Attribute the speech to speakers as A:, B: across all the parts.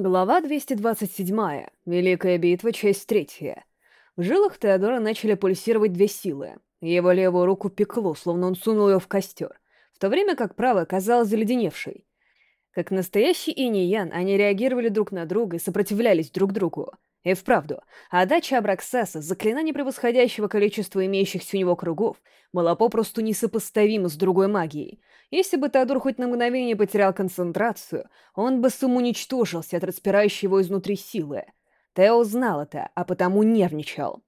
A: Глава 227. Великая битва, часть третья. В жилах Теодора начали пульсировать две силы. Его левую руку пекло, словно он сунул ее в костер, в то время как правая казалась заледеневшей. Как настоящий инь они реагировали друг на друга и сопротивлялись друг другу. И вправду, отдача Абраксаса, заклинание превосходящего количества имеющихся у него кругов, была попросту несопоставима с другой магией — если бы Теодор хоть на мгновение потерял концентрацию, он бы самоуничтожился от распирающей его изнутри силы. Тео знал это, а потому нервничал.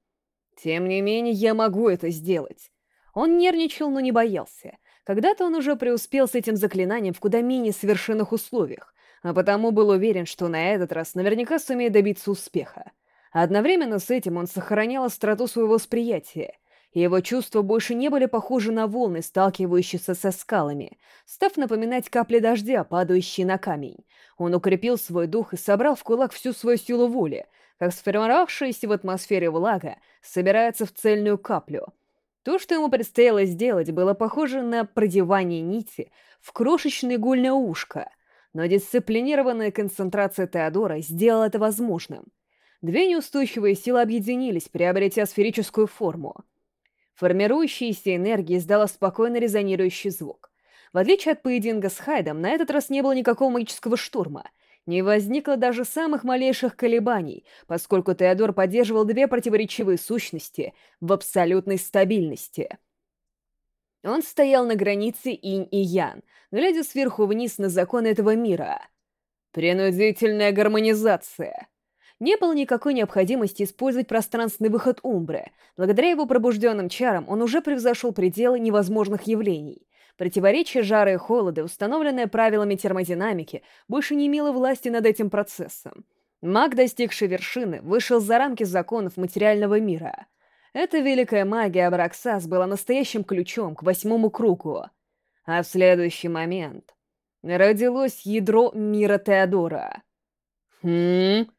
A: Тем не менее, я могу это сделать. Он нервничал, но не боялся. Когда-то он уже преуспел с этим заклинанием в куда менее совершенных условиях, а потому был уверен, что на этот раз наверняка сумеет добиться успеха. Одновременно с этим он сохранял остроту своего восприятия и его чувства больше не были похожи на волны, сталкивающиеся со скалами, став напоминать капли дождя, падающие на камень. Он укрепил свой дух и собрал в кулак всю свою силу воли, как сформировавшаяся в атмосфере влага собирается в цельную каплю. То, что ему предстояло сделать, было похоже на продевание нити в крошечное игольное ушко, но дисциплинированная концентрация Теодора сделала это возможным. Две неустойчивые силы объединились, приобретя сферическую форму — Формирующаяся энергия издала спокойно резонирующий звук. В отличие от поединка с Хайдом, на этот раз не было никакого магического штурма. Не возникло даже самых малейших колебаний, поскольку Теодор поддерживал две противоречивые сущности в абсолютной стабильности. Он стоял на границе инь и ян, глядя сверху вниз на законы этого мира. Принудительная гармонизация. Не было никакой необходимости использовать пространственный выход Умбры. Благодаря его пробужденным чарам он уже превзошел пределы невозможных явлений. Противоречие жара и холода, установленное правилами термодинамики, больше не имело власти над этим процессом. Маг, достигший вершины, вышел за рамки законов материального мира. Эта великая магия Абраксас была настоящим ключом к восьмому кругу. А в следующий момент родилось ядро мира Теодора. «Хм...»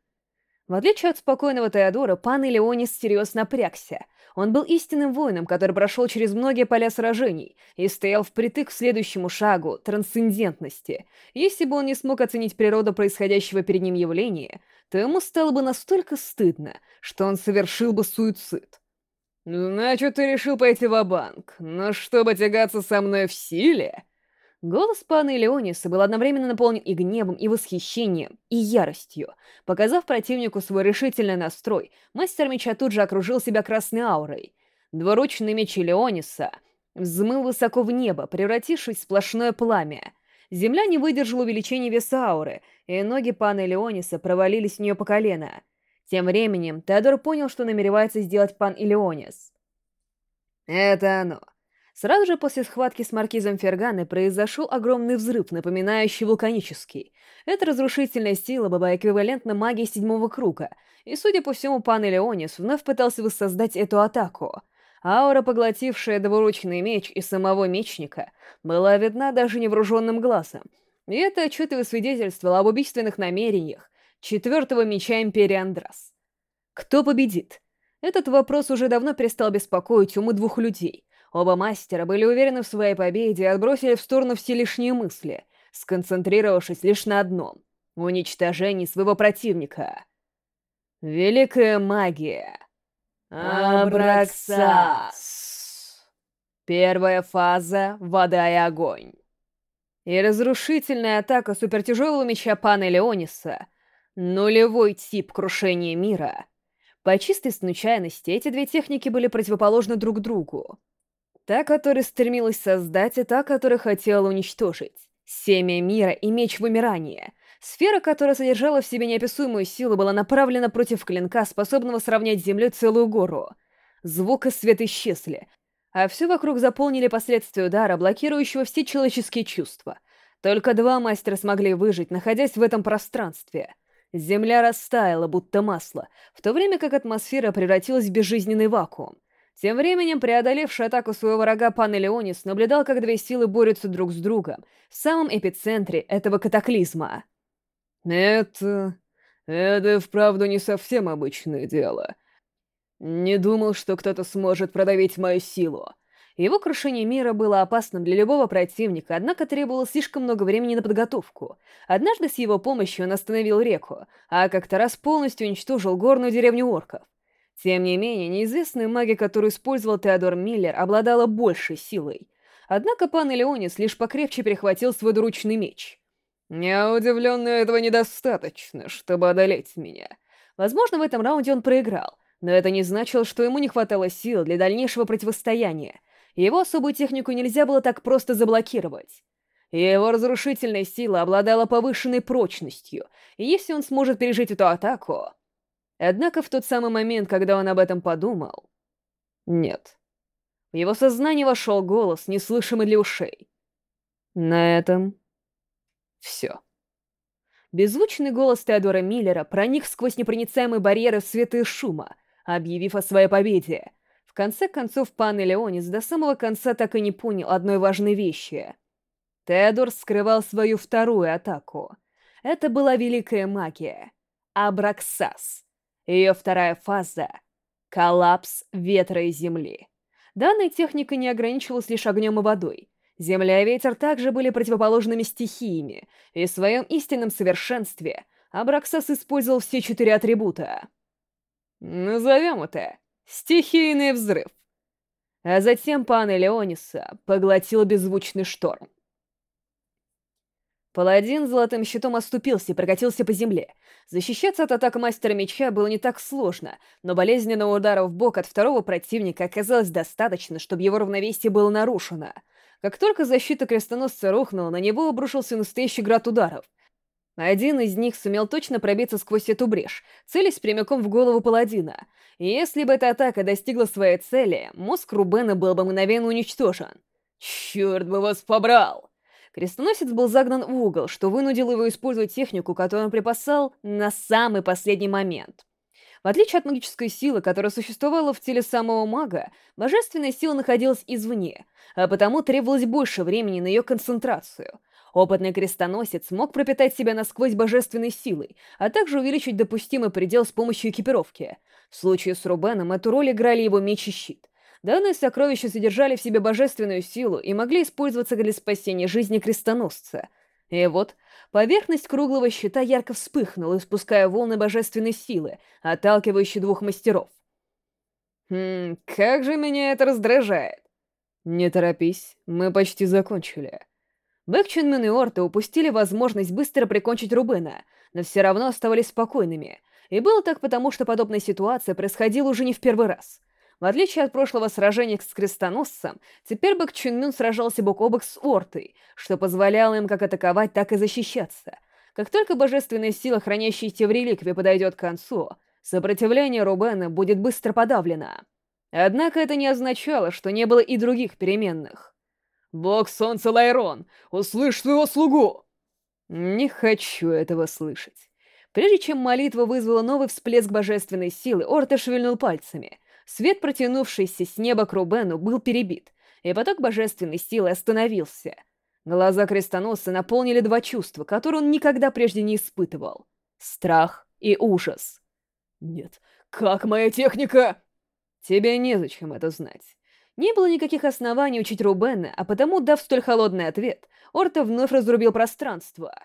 A: В отличие от спокойного Теодора, пан Илеонис серьезно напрягся. Он был истинным воином, который прошел через многие поля сражений и стоял впритык к следующему шагу — трансцендентности. Если бы он не смог оценить природу происходящего перед ним явления, то ему стало бы настолько стыдно, что он совершил бы суицид. «Значит, ты решил пойти в банк но чтобы тягаться со мной в силе...» Голос пана Элеониса был одновременно наполнен и гневом, и восхищением, и яростью. Показав противнику свой решительный настрой, мастер меча тут же окружил себя красной аурой. Двуручный меч Элеониса взмыл высоко в небо, превратившись в сплошное пламя. Земля не выдержала увеличения веса ауры, и ноги пана Элеониса провалились в нее по колено. Тем временем Теодор понял, что намеревается сделать пан Элеонис. «Это оно. Сразу же после схватки с маркизом Ферганы произошел огромный взрыв, напоминающий вулканический. Эта разрушительная сила была эквивалентна магии седьмого круга, и, судя по всему, пан Элеонис вновь пытался воссоздать эту атаку. Аура, поглотившая двуручный меч и самого мечника, была видна даже невооруженным глазом, и это отчетливо свидетельствовало об убийственных намерениях четвертого меча Империи Андрас. Кто победит? Этот вопрос уже давно перестал беспокоить умы двух людей — Оба мастера были уверены в своей победе и отбросили в сторону все лишние мысли, сконцентрировавшись лишь на одном — уничтожении своего противника. Великая магия. Абраксас. Первая фаза — вода и огонь. И разрушительная атака супертяжелого меча пана Леониса — нулевой тип крушения мира. По чистой случайности эти две техники были противоположны друг другу. Та, которая стремилась создать, и та, которая хотела уничтожить. Семя мира и меч вымирания. Сфера, которая содержала в себе неописуемую силу, была направлена против клинка, способного сравнять с землей целую гору. Звук и свет исчезли, а все вокруг заполнили последствия удара, блокирующего все человеческие чувства. Только два мастера смогли выжить, находясь в этом пространстве. Земля растаяла, будто масло, в то время как атмосфера превратилась в безжизненный вакуум. Тем временем, преодолевший атаку своего врага пан Элеонис наблюдал, как две силы борются друг с другом в самом эпицентре этого катаклизма. «Это... это вправду не совсем обычное дело. Не думал, что кто-то сможет продавить мою силу. Его крушение мира было опасным для любого противника, однако требовало слишком много времени на подготовку. Однажды с его помощью он остановил реку, а как-то раз полностью уничтожил горную деревню орков. Тем не менее, неизвестная магия, которую использовал Теодор Миллер, обладала большей силой. Однако пан Элеонис лишь покрепче перехватил свой двуручный меч. «Я удивлен, этого недостаточно, чтобы одолеть меня. Возможно, в этом раунде он проиграл, но это не значило, что ему не хватало сил для дальнейшего противостояния. Его особую технику нельзя было так просто заблокировать. Его разрушительная сила обладала повышенной прочностью, если он сможет пережить эту атаку... Однако в тот самый момент, когда он об этом подумал... Нет. В его сознание вошел голос, неслышимый для ушей. На этом... все. Беззвучный голос Теодора Миллера проник сквозь непроницаемые барьеры света и шума, объявив о своей победе. В конце концов, пан Элеонис до самого конца так и не понял одной важной вещи. Теодор скрывал свою вторую атаку. Это была великая магия. Абраксас. Ее вторая фаза — коллапс ветра и земли. Данная техника не ограничивалась лишь огнем и водой. Земля и ветер также были противоположными стихиями, и в своем истинном совершенстве Абраксас использовал все четыре атрибута. Назовем это «стихийный взрыв». А затем пана Леониса поглотил беззвучный шторм. Паладин золотым щитом оступился и прокатился по земле. Защищаться от атак мастера меча было не так сложно, но болезненного удара в бок от второго противника оказалось достаточно, чтобы его равновесие было нарушено. Как только защита крестоносца рухнула, на него обрушился настоящий град ударов. Один из них сумел точно пробиться сквозь эту брешь, целясь прямиком в голову паладина. Если бы эта атака достигла своей цели, мозг Рубена был бы мгновенно уничтожен. «Черт бы вас побрал!» Крестоносец был загнан в угол, что вынудило его использовать технику, которую он припасал на самый последний момент. В отличие от магической силы, которая существовала в теле самого мага, божественная сила находилась извне, а потому требовалось больше времени на ее концентрацию. Опытный крестоносец мог пропитать себя насквозь божественной силой, а также увеличить допустимый предел с помощью экипировки. В случае с Рубеном эту роль играли его меч и щит. Данные сокровища содержали в себе божественную силу и могли использоваться для спасения жизни крестоносца. И вот, поверхность круглого щита ярко вспыхнула, испуская волны божественной силы, отталкивающие двух мастеров. «Хм, как же меня это раздражает!» «Не торопись, мы почти закончили». Бэк Чунмен и Орта упустили возможность быстро прикончить Рубена, но все равно оставались спокойными. И было так потому, что подобная ситуация происходила уже не в первый раз — в отличие от прошлого сражения с крестоносцем, теперь Бэк Чунмюн сражался бок о бок с Ортой, что позволяло им как атаковать, так и защищаться. Как только божественная сила, хранящая те в реликвии, подойдет к концу, сопротивление Рубена будет быстро подавлено. Однако это не означало, что не было и других переменных. «Бог Солнца Лайрон, услышь своего слугу!» Не хочу этого слышать. Прежде чем молитва вызвала новый всплеск божественной силы, Орта шевельнул пальцами — Свет, протянувшийся с неба к Рубену, был перебит, и поток божественной силы остановился. Глаза крестоносца наполнили два чувства, которые он никогда прежде не испытывал. Страх и ужас. «Нет, как моя техника?» «Тебе незачем это знать». Не было никаких оснований учить Рубена, а потому, дав столь холодный ответ, Орта вновь разрубил пространство.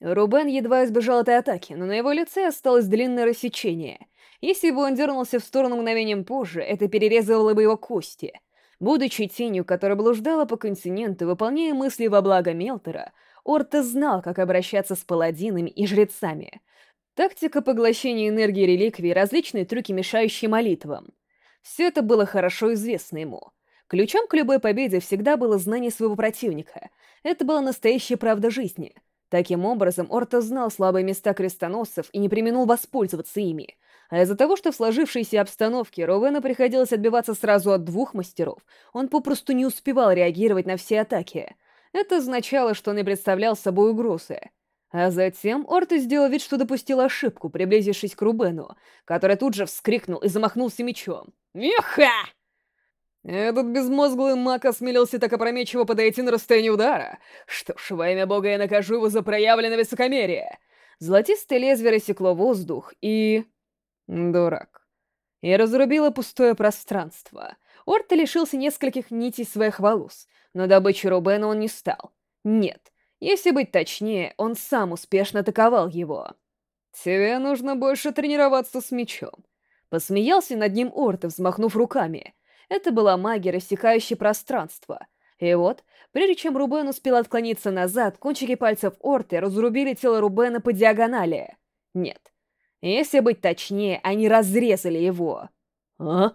A: Рубен едва избежал этой атаки, но на его лице осталось длинное рассечение. Если бы он дернулся в сторону мгновением позже, это перерезало бы его кости. Будучи тенью, которая блуждала по континенту, выполняя мысли во благо Мелтера, Орта знал, как обращаться с паладинами и жрецами. Тактика поглощения энергии реликвий, различные трюки, мешающие молитвам. Все это было хорошо известно ему. Ключом к любой победе всегда было знание своего противника. Это была настоящая правда жизни. Таким образом, Орта знал слабые места крестоносцев и не применил воспользоваться ими. А из-за того, что в сложившейся обстановке Ровена приходилось отбиваться сразу от двух мастеров, он попросту не успевал реагировать на все атаки. Это означало, что он не представлял собой угрозы. А затем Орта сделал вид, что допустил ошибку, приблизившись к Рубену, который тут же вскрикнул и замахнулся мечом. «Еха!» Этот безмозглый маг осмелился так опрометчиво подойти на расстояние удара. Что ж, во имя бога я накажу его за проявленное высокомерие. Золотистое лезвие рассекло воздух и... Дурак. Я разрубила пустое пространство. Орта лишился нескольких нитей своих волос, но добычей Рубена он не стал. Нет, если быть точнее, он сам успешно атаковал его. «Тебе нужно больше тренироваться с мечом». Посмеялся над ним Орта, взмахнув руками. Это была магия, рассекающая пространство. И вот, прежде чем Рубен успел отклониться назад, кончики пальцев Орты разрубили тело Рубена по диагонали. Нет. Если быть точнее, они разрезали его. А?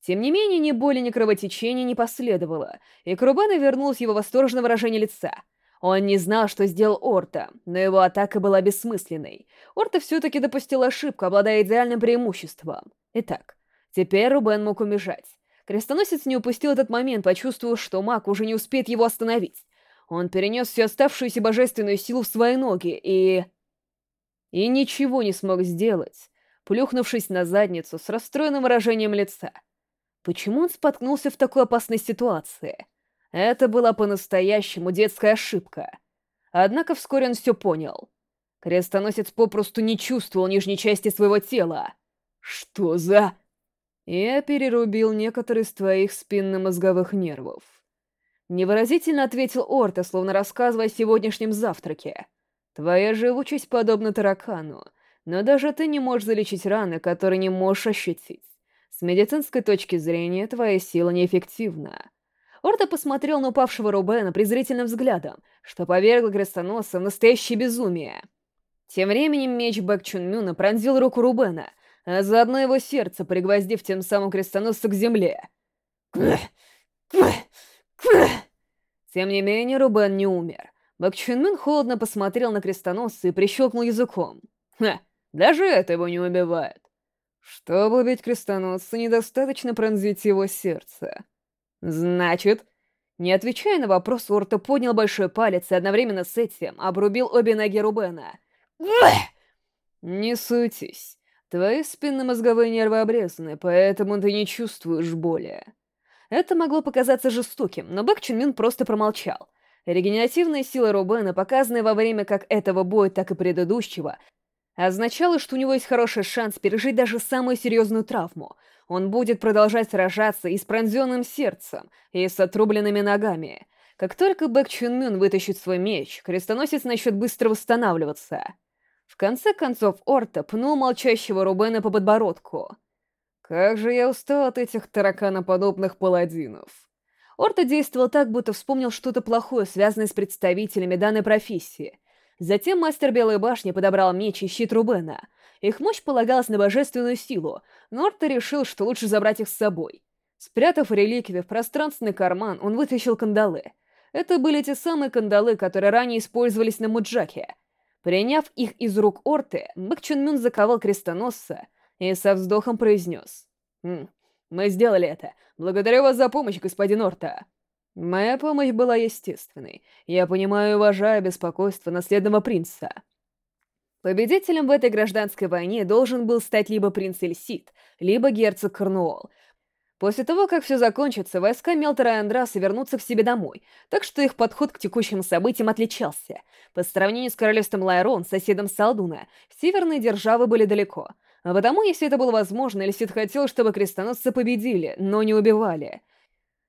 A: Тем не менее, ни боли, ни кровотечения не последовало, и к Рубену вернулось его восторженное выражение лица. Он не знал, что сделал Орта, но его атака была бессмысленной. Орта все-таки допустил ошибку, обладая идеальным преимуществом. Итак, теперь Рубен мог убежать. Крестоносец не упустил этот момент, почувствовав, что маг уже не успеет его остановить. Он перенес всю оставшуюся божественную силу в свои ноги и... И ничего не смог сделать, плюхнувшись на задницу с расстроенным выражением лица. Почему он споткнулся в такой опасной ситуации? Это была по-настоящему детская ошибка. Однако вскоре он все понял. Крестоносец попросту не чувствовал нижней части своего тела. Что за... Я перерубил некоторые из твоих спинно-мозговых нервов. Невыразительно ответил Орта, словно рассказывая о сегодняшнем завтраке. Твоя живучесть подобна таракану, но даже ты не можешь залечить раны, которые не можешь ощутить. С медицинской точки зрения твоя сила неэффективна. Орта посмотрел на упавшего Рубена презрительным взглядом, что повергло крестоносца в настоящее безумие. Тем временем меч Бэк Чун пронзил руку Рубена — а заодно его сердце, пригвоздив тем самым крестоносца к земле. Тем не менее, Рубен не умер. Бак Чунмин холодно посмотрел на крестоносца и прищелкнул языком. Ха, даже это его не убивает. Чтобы убить крестоносца, недостаточно пронзить его сердце. Значит... Не отвечая на вопрос, Орто поднял большой палец и одновременно с этим обрубил обе ноги Рубена. «Не суетись. Твои спинномозговые нервы обрезаны, поэтому ты не чувствуешь боли. Это могло показаться жестоким, но Бэк Чун просто промолчал. Регенеративная сила Рубена, показанная во время как этого боя, так и предыдущего, означала, что у него есть хороший шанс пережить даже самую серьезную травму. Он будет продолжать сражаться и с пронзенным сердцем, и с отрубленными ногами. Как только Бэк Чун вытащит свой меч, крестоносец начнет быстро восстанавливаться. В конце концов Орта пнул молчащего Рубена по подбородку. «Как же я устал от этих тараканоподобных паладинов!» Орта действовал так, будто вспомнил что-то плохое, связанное с представителями данной профессии. Затем мастер Белой Башни подобрал меч и щит Рубена. Их мощь полагалась на божественную силу, но Орта решил, что лучше забрать их с собой. Спрятав реликвии в пространственный карман, он вытащил кандалы. Это были те самые кандалы, которые ранее использовались на Муджаке — Приняв их из рук Орты, Бэк Чун Мюн заковал крестоносца и со вздохом произнес. «Хм, «Мы сделали это. Благодарю вас за помощь, господин Орта». Моя помощь была естественной. Я понимаю и уважаю беспокойство наследного принца. Победителем в этой гражданской войне должен был стать либо принц Эльсид, либо герцог Корнуолл, После того, как все закончится, войска Мелтера и Андраса вернутся к себе домой, так что их подход к текущим событиям отличался. По сравнению с королевством Лайрон, соседом Салдуна, северные державы были далеко. А потому, если это было возможно, Эльсид хотел, чтобы крестоносцы победили, но не убивали.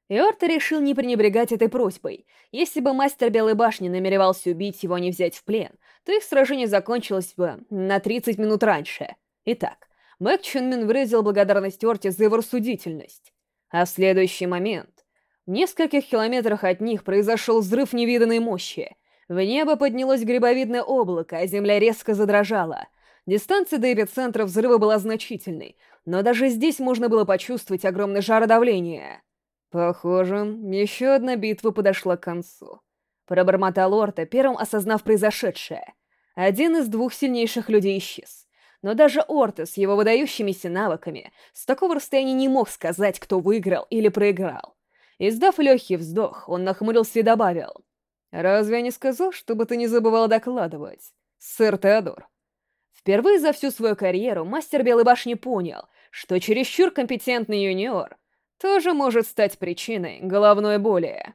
A: Иорта решил не пренебрегать этой просьбой. Если бы мастер Белой Башни намеревался убить его, не взять в плен, то их сражение закончилось бы на 30 минут раньше. Итак, Мэг Чунмин выразил благодарность Орте за его рассудительность. А в следующий момент, в нескольких километрах от них произошел взрыв невиданной мощи. В небо поднялось грибовидное облако, а земля резко задрожала. Дистанция до эпицентра взрыва была значительной, но даже здесь можно было почувствовать огромное жародавление. Похоже, еще одна битва подошла к концу. Пробормотал Орта, первым осознав произошедшее. Один из двух сильнейших людей исчез. Но даже Орте с его выдающимися навыками с такого расстояния не мог сказать, кто выиграл или проиграл. Издав легкий вздох, он нахмурился и добавил. «Разве я не сказал, чтобы ты не забывал докладывать, сэр Теодор?» Впервые за всю свою карьеру мастер Белой Башни понял, что чересчур компетентный юниор тоже может стать причиной головной боли.